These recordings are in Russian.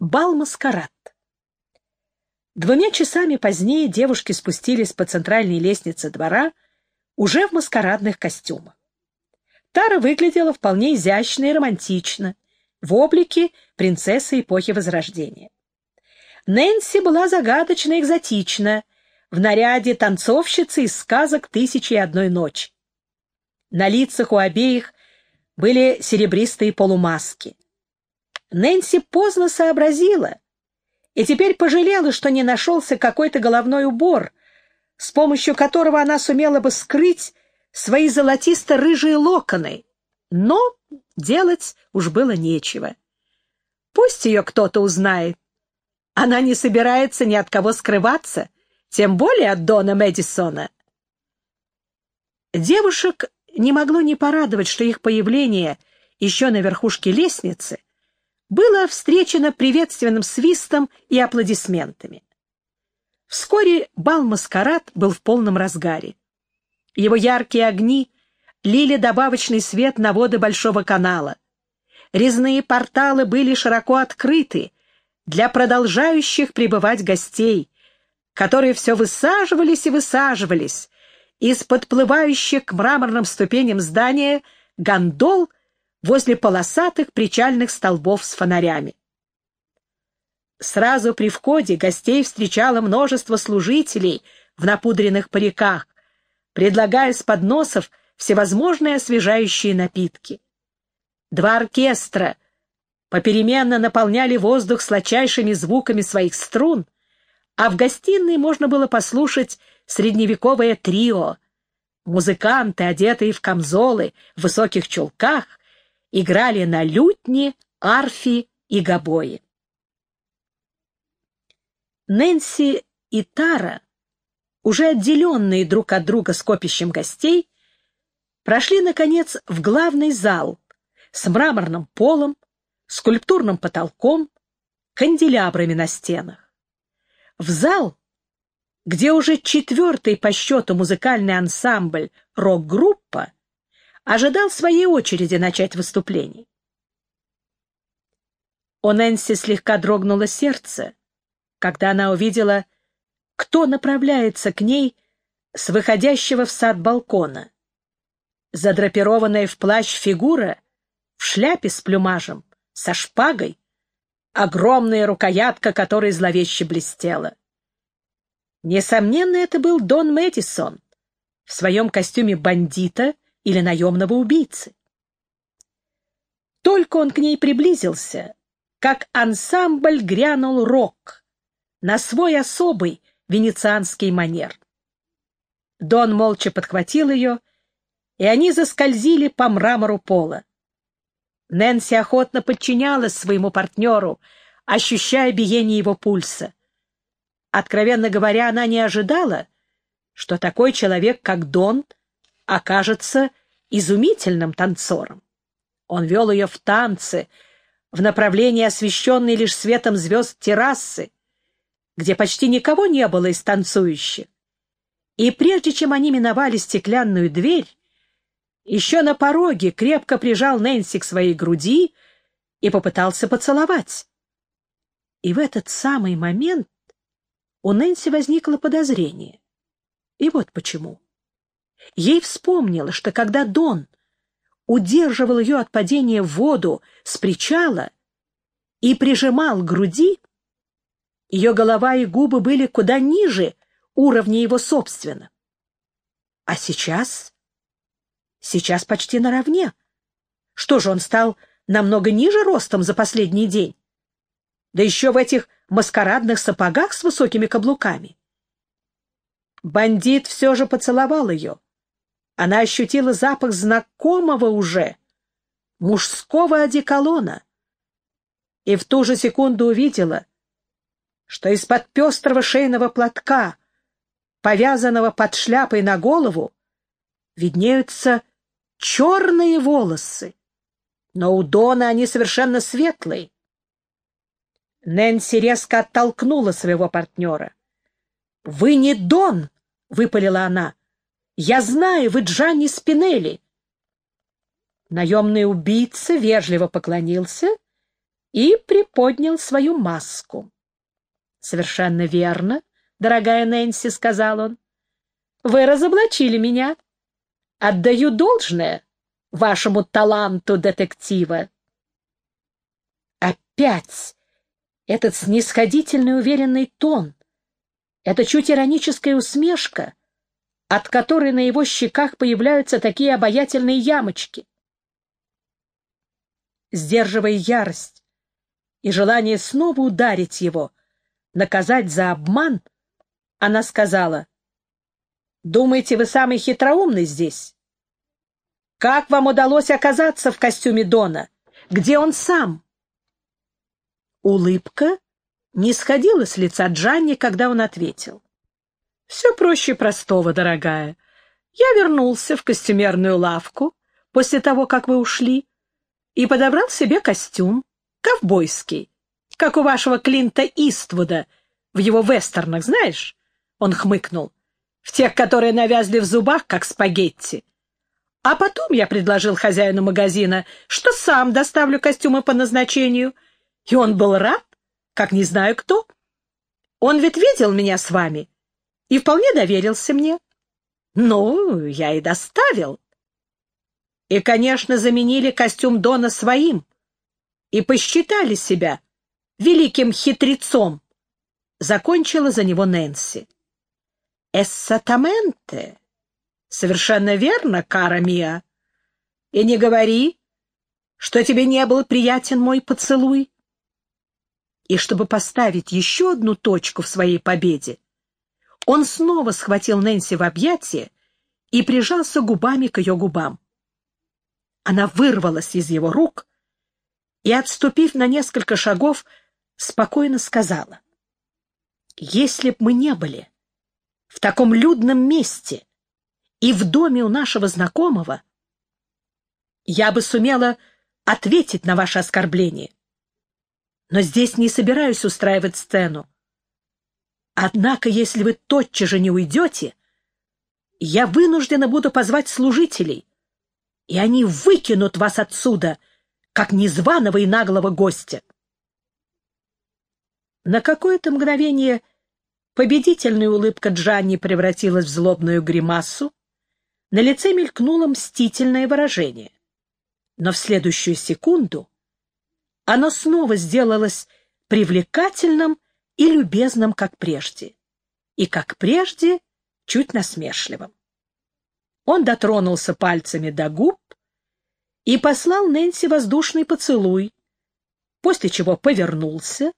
Бал-маскарад. Двумя часами позднее девушки спустились по центральной лестнице двора уже в маскарадных костюмах. Тара выглядела вполне изящно и романтично, в облике принцессы эпохи Возрождения. Нэнси была загадочно экзотична, в наряде танцовщицы из сказок «Тысячи и одной ночи». На лицах у обеих были серебристые полумаски. Нэнси поздно сообразила и теперь пожалела, что не нашелся какой-то головной убор, с помощью которого она сумела бы скрыть свои золотисто-рыжие локоны. Но делать уж было нечего. Пусть ее кто-то узнает. Она не собирается ни от кого скрываться, тем более от Дона Мэдисона. Девушек не могло не порадовать, что их появление еще на верхушке лестницы было встречено приветственным свистом и аплодисментами. Вскоре бал-маскарад был в полном разгаре. Его яркие огни лили добавочный свет на воды Большого канала. Резные порталы были широко открыты для продолжающих пребывать гостей, которые все высаживались и высаживались из подплывающих к мраморным ступеням здания гондол возле полосатых причальных столбов с фонарями. Сразу при входе гостей встречало множество служителей в напудренных париках, предлагая с подносов всевозможные освежающие напитки. Два оркестра попеременно наполняли воздух сладчайшими звуками своих струн, а в гостиной можно было послушать средневековое трио. Музыканты, одетые в камзолы, в высоких чулках, играли на лютне, арфе и гобое. Нэнси и Тара, уже отделенные друг от друга скопищем гостей, прошли, наконец, в главный зал с мраморным полом, скульптурным потолком, канделябрами на стенах. В зал, где уже четвертый по счету музыкальный ансамбль рок-группа ожидал своей очереди начать выступление. У Нэнси слегка дрогнуло сердце, когда она увидела, кто направляется к ней с выходящего в сад балкона. Задрапированная в плащ фигура в шляпе с плюмажем, со шпагой, огромная рукоятка которой зловеще блестела. Несомненно, это был Дон Мэдисон в своем костюме бандита — или наемного убийцы. Только он к ней приблизился, как ансамбль грянул рок на свой особый венецианский манер. Дон молча подхватил ее, и они заскользили по мрамору пола. Нэнси охотно подчинялась своему партнеру, ощущая биение его пульса. Откровенно говоря, она не ожидала, что такой человек, как Дон, окажется изумительным танцором. Он вел ее в танцы, в направлении, освещенной лишь светом звезд террасы, где почти никого не было из танцующих. И прежде чем они миновали стеклянную дверь, еще на пороге крепко прижал Нэнси к своей груди и попытался поцеловать. И в этот самый момент у Нэнси возникло подозрение. И вот почему. Ей вспомнилось, что когда Дон удерживал ее от падения в воду с причала и прижимал к груди, ее голова и губы были куда ниже уровня его собственно. А сейчас? Сейчас почти наравне. Что же, он стал намного ниже ростом за последний день? Да еще в этих маскарадных сапогах с высокими каблуками. Бандит все же поцеловал ее. Она ощутила запах знакомого уже, мужского одеколона, и в ту же секунду увидела, что из-под пестрого шейного платка, повязанного под шляпой на голову, виднеются черные волосы, но у Дона они совершенно светлые. Нэнси резко оттолкнула своего партнера. «Вы не Дон!» — выпалила она. Я знаю, вы Джанни Спинелли. Наемный убийца вежливо поклонился и приподнял свою маску. «Совершенно верно, дорогая Нэнси», — сказал он. «Вы разоблачили меня. Отдаю должное вашему таланту детектива». Опять этот снисходительный уверенный тон, эта чуть ироническая усмешка, от которой на его щеках появляются такие обаятельные ямочки. Сдерживая ярость и желание снова ударить его, наказать за обман, она сказала, «Думаете, вы самый хитроумный здесь? Как вам удалось оказаться в костюме Дона? Где он сам?» Улыбка не сходила с лица Джанни, когда он ответил. «Все проще простого, дорогая. Я вернулся в костюмерную лавку после того, как вы ушли, и подобрал себе костюм, ковбойский, как у вашего Клинта Иствуда в его вестернах, знаешь?» Он хмыкнул. «В тех, которые навязли в зубах, как спагетти. А потом я предложил хозяину магазина, что сам доставлю костюмы по назначению — и он был рад, как не знаю кто. Он ведь видел меня с вами и вполне доверился мне. Ну, я и доставил. И, конечно, заменили костюм Дона своим и посчитали себя великим хитрецом. Закончила за него Нэнси. «Эссатаменте!» «Совершенно верно, кара Мия. И не говори, что тебе не был приятен мой поцелуй и чтобы поставить еще одну точку в своей победе, он снова схватил Нэнси в объятия и прижался губами к ее губам. Она вырвалась из его рук и, отступив на несколько шагов, спокойно сказала, «Если б мы не были в таком людном месте и в доме у нашего знакомого, я бы сумела ответить на ваше оскорбление но здесь не собираюсь устраивать сцену. Однако, если вы тотчас же не уйдете, я вынуждена буду позвать служителей, и они выкинут вас отсюда, как незваного и наглого гостя. На какое-то мгновение победительная улыбка Джанни превратилась в злобную гримасу, на лице мелькнуло мстительное выражение. Но в следующую секунду оно снова сделалось привлекательным и любезным, как прежде. И, как прежде, чуть насмешливым. Он дотронулся пальцами до губ и послал Нэнси воздушный поцелуй, после чего повернулся,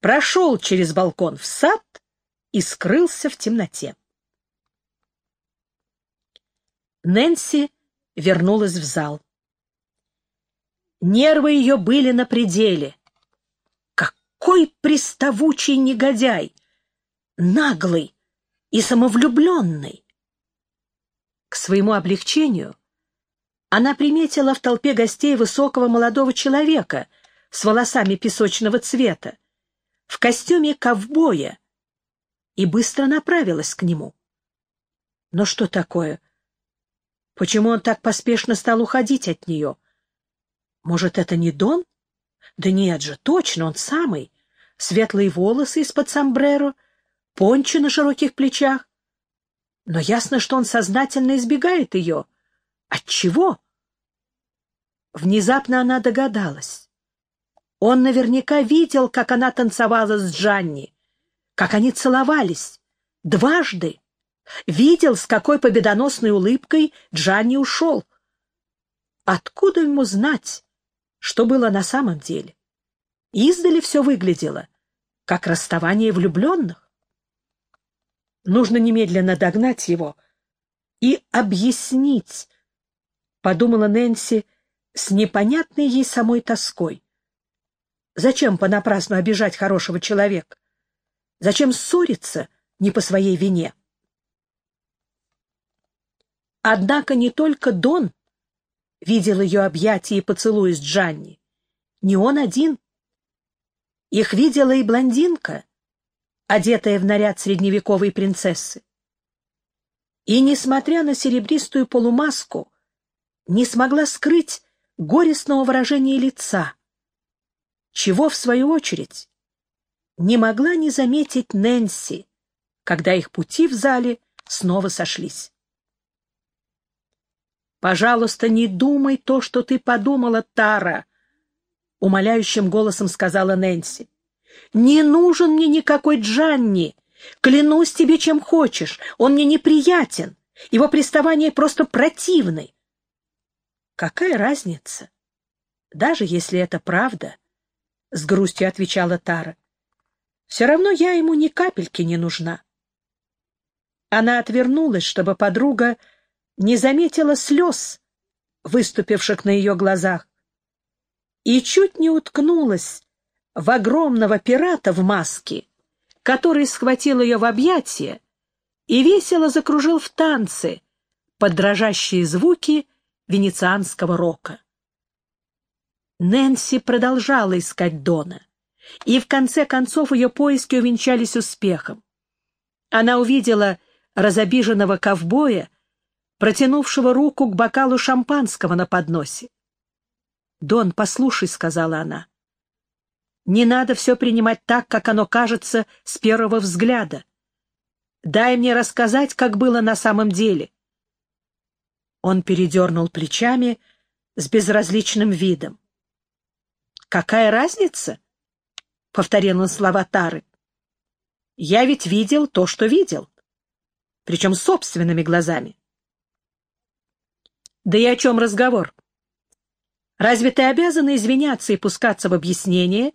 прошел через балкон в сад и скрылся в темноте. Нэнси вернулась в зал. Нервы ее были на пределе. Какой приставучий негодяй! Наглый и самовлюбленный! К своему облегчению она приметила в толпе гостей высокого молодого человека с волосами песочного цвета, в костюме ковбоя, и быстро направилась к нему. Но что такое? Почему он так поспешно стал уходить от нее? — может, это не Дон? Да нет же, точно, он самый. Светлые волосы из-под сомбреро, пончо на широких плечах. Но ясно, что он сознательно избегает ее. Отчего? Внезапно она догадалась. Он наверняка видел, как она танцевала с Джанни, как они целовались. Дважды. Видел, с какой победоносной улыбкой Джанни ушел. Откуда ему знать, что было на самом деле. Издали все выглядело, как расставание влюбленных. Нужно немедленно догнать его и объяснить, — подумала Нэнси с непонятной ей самой тоской. Зачем понапрасну обижать хорошего человека? Зачем ссориться не по своей вине? Однако не только Дон видел ее объятия и поцелуи с Джанни. Не он один. Их видела и блондинка, одетая в наряд средневековой принцессы. И, несмотря на серебристую полумаску, не смогла скрыть горестного выражения лица, чего, в свою очередь, не могла не заметить Нэнси, когда их пути в зале снова сошлись. «Пожалуйста, не думай то, что ты подумала, Тара», — умоляющим голосом сказала Нэнси. «Не нужен мне никакой Джанни. Клянусь тебе, чем хочешь. Он мне неприятен. Его приставания просто противны». «Какая разница? Даже если это правда», — с грустью отвечала Тара. «Все равно я ему ни капельки не нужна». Она отвернулась, чтобы подруга не заметила слез, выступивших на ее глазах, и чуть не уткнулась в огромного пирата в маске, который схватил ее в объятия и весело закружил в танце под дрожащие звуки венецианского рока. Нэнси продолжала искать Дона, и в конце концов ее поиски увенчались успехом. Она увидела разобиженного ковбоя, протянувшего руку к бокалу шампанского на подносе. «Дон, послушай», — сказала она, — «не надо все принимать так, как оно кажется с первого взгляда. Дай мне рассказать, как было на самом деле». Он передернул плечами с безразличным видом. «Какая разница?» — повторил он слова Тары. «Я ведь видел то, что видел, причем собственными глазами. Да и о чем разговор? Разве ты обязана извиняться и пускаться в объяснение,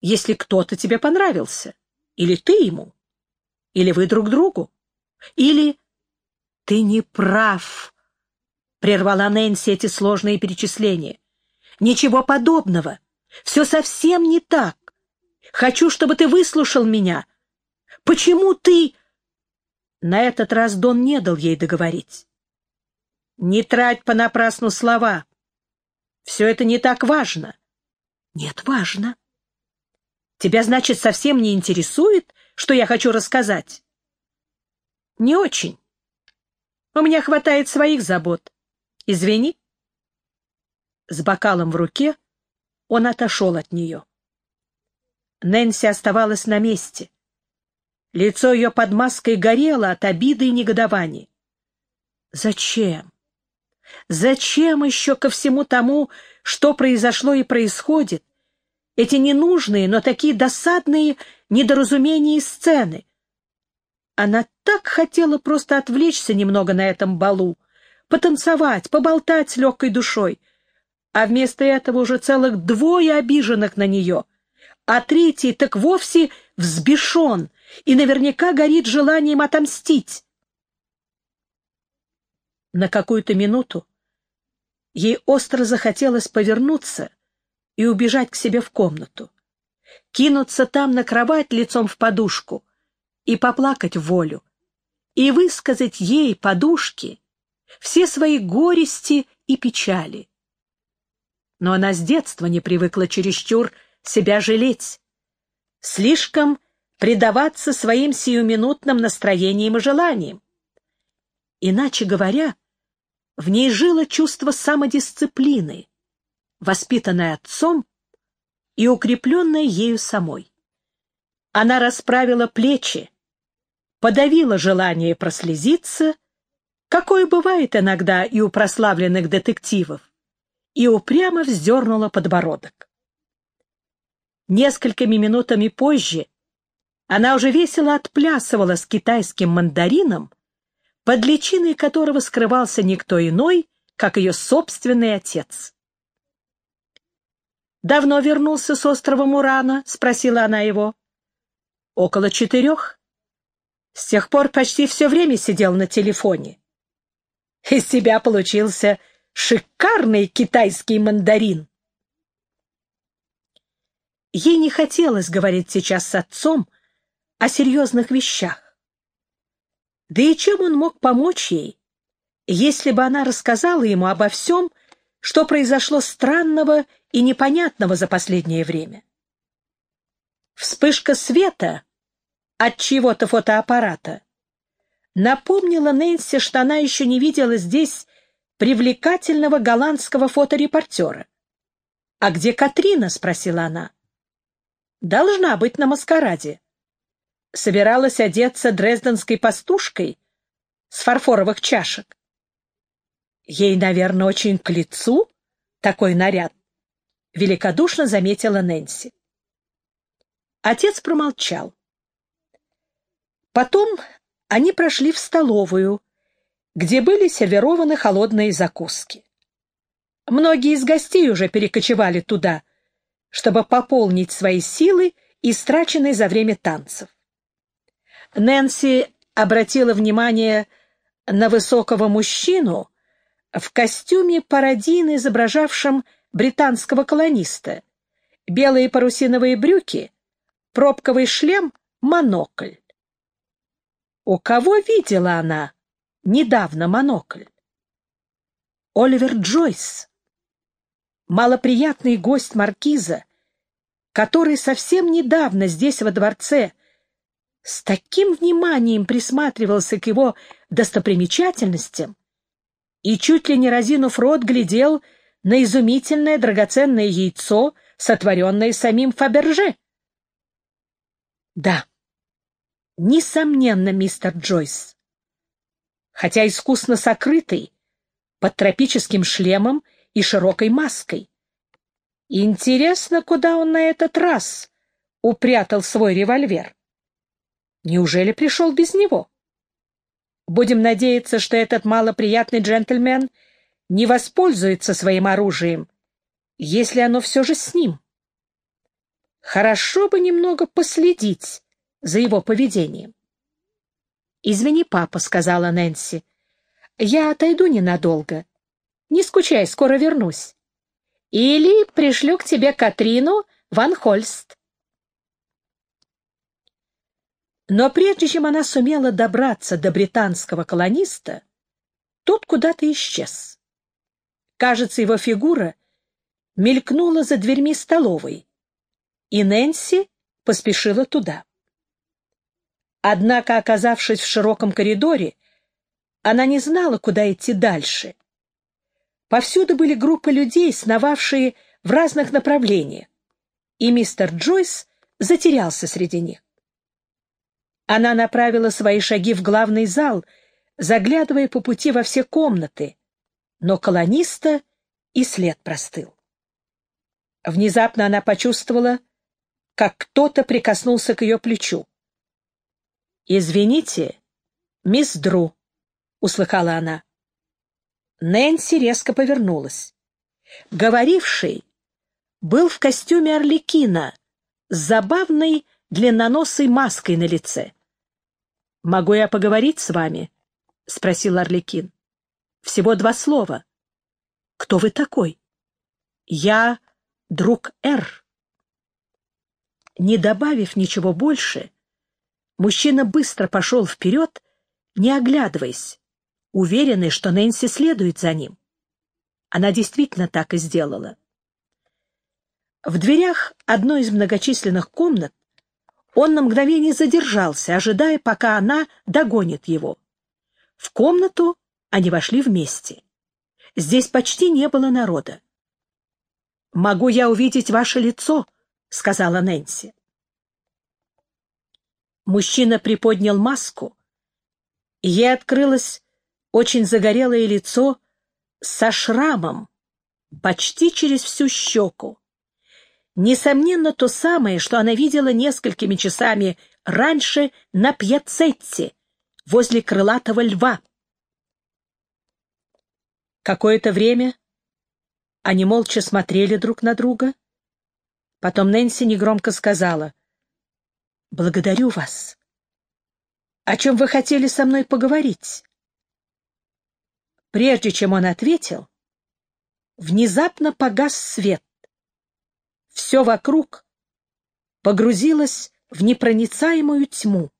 если кто-то тебе понравился? Или ты ему? Или вы друг другу? Или... Ты не прав, — прервала Нэнси эти сложные перечисления. Ничего подобного. Все совсем не так. Хочу, чтобы ты выслушал меня. Почему ты... На этот раз Дон не дал ей договорить. Не трать понапрасну слова. Все это не так важно. Нет, важно. Тебя, значит, совсем не интересует, что я хочу рассказать? Не очень. У меня хватает своих забот. Извини. С бокалом в руке он отошел от нее. Нэнси оставалась на месте. Лицо ее под маской горело от обиды и негодования. Зачем? Зачем еще ко всему тому, что произошло и происходит, эти ненужные, но такие досадные недоразумения и сцены? Она так хотела просто отвлечься немного на этом балу, потанцевать, поболтать с легкой душой, а вместо этого уже целых двое обиженных на нее, а третий так вовсе взбешен и наверняка горит желанием отомстить. На какую-то минуту ей остро захотелось повернуться и убежать к себе в комнату, кинуться там на кровать лицом в подушку и поплакать волю, и высказать ей, подушке, все свои горести и печали. Но она с детства не привыкла чересчур себя жалеть, слишком предаваться своим сиюминутным настроениям и желаниям. Иначе говоря, в ней жило чувство самодисциплины, воспитанное отцом и укрепленное ею самой. Она расправила плечи, подавила желание прослезиться, какое бывает иногда и у прославленных детективов, и упрямо вздернула подбородок. Несколькими минутами позже она уже весело отплясывала с китайским мандарином, под личиной которого скрывался никто иной, как ее собственный отец. «Давно вернулся с острова Мурана?» — спросила она его. «Около четырех. С тех пор почти все время сидел на телефоне. Из тебя получился шикарный китайский мандарин». Ей не хотелось говорить сейчас с отцом о серьезных вещах. Да и чем он мог помочь ей, если бы она рассказала ему обо всем, что произошло странного и непонятного за последнее время? Вспышка света от чего-то фотоаппарата напомнила Нэнси, что она еще не видела здесь привлекательного голландского фоторепортера. «А где Катрина?» — спросила она. Должна быть на маскараде. Собиралась одеться дрезденской пастушкой с фарфоровых чашек. Ей, наверное, очень к лицу такой наряд, — великодушно заметила Нэнси. Отец промолчал. Потом они прошли в столовую, где были сервированы холодные закуски. Многие из гостей уже перекочевали туда, чтобы пополнить свои силы, истраченные за время танцев. Нэнси обратила внимание на высокого мужчину в костюме пародийно изображавшем британского колониста, белые парусиновые брюки, пробковый шлем, монокль. У кого видела она недавно монокль? Оливер Джойс, малоприятный гость маркиза, который совсем недавно здесь во дворце с таким вниманием присматривался к его достопримечательностям и чуть ли не разинув рот глядел на изумительное драгоценное яйцо, сотворенное самим Фаберже. Да, несомненно, мистер Джойс. Хотя искусно сокрытый, под тропическим шлемом и широкой маской. Интересно, куда он на этот раз упрятал свой револьвер. Неужели пришел без него? Будем надеяться, что этот малоприятный джентльмен не воспользуется своим оружием, если оно все же с ним. Хорошо бы немного последить за его поведением. «Извини, папа», — сказала Нэнси. «Я отойду ненадолго. Не скучай, скоро вернусь. Или пришлю к тебе Катрину Ван Хольст». Но прежде чем она сумела добраться до британского колониста, тот куда-то исчез. Кажется, его фигура мелькнула за дверьми столовой, и Нэнси поспешила туда. Однако, оказавшись в широком коридоре, она не знала, куда идти дальше. Повсюду были группы людей, сновавшие в разных направлениях, и мистер Джойс затерялся среди них. Она направила свои шаги в главный зал, заглядывая по пути во все комнаты, но колониста и след простыл. Внезапно она почувствовала, как кто-то прикоснулся к ее плечу. «Извините, мисс Дру», — услыхала она. Нэнси резко повернулась. Говоривший был в костюме орликина с забавной длинноносой маской на лице. «Могу я поговорить с вами?» — спросил Орликин. «Всего два слова. Кто вы такой?» «Я друг Р». Не добавив ничего больше, мужчина быстро пошел вперед, не оглядываясь, уверенный, что Нэнси следует за ним. Она действительно так и сделала. В дверях одной из многочисленных комнат он на мгновение задержался, ожидая, пока она догонит его. В комнату они вошли вместе. Здесь почти не было народа. «Могу я увидеть ваше лицо?» — сказала Нэнси. Мужчина приподнял маску, и ей открылось очень загорелое лицо со шрамом почти через всю щеку. Несомненно, то самое, что она видела несколькими часами раньше на пьяцетте, возле крылатого льва. Какое-то время они молча смотрели друг на друга, Потом Нэнси негромко сказала. «Благодарю вас. О чем вы хотели со мной поговорить?» Прежде чем он ответил, внезапно погас свет. Все вокруг погрузилось в непроницаемую тьму.